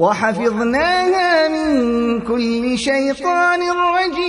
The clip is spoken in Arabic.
وحفظناها من كل شيطان رجيم.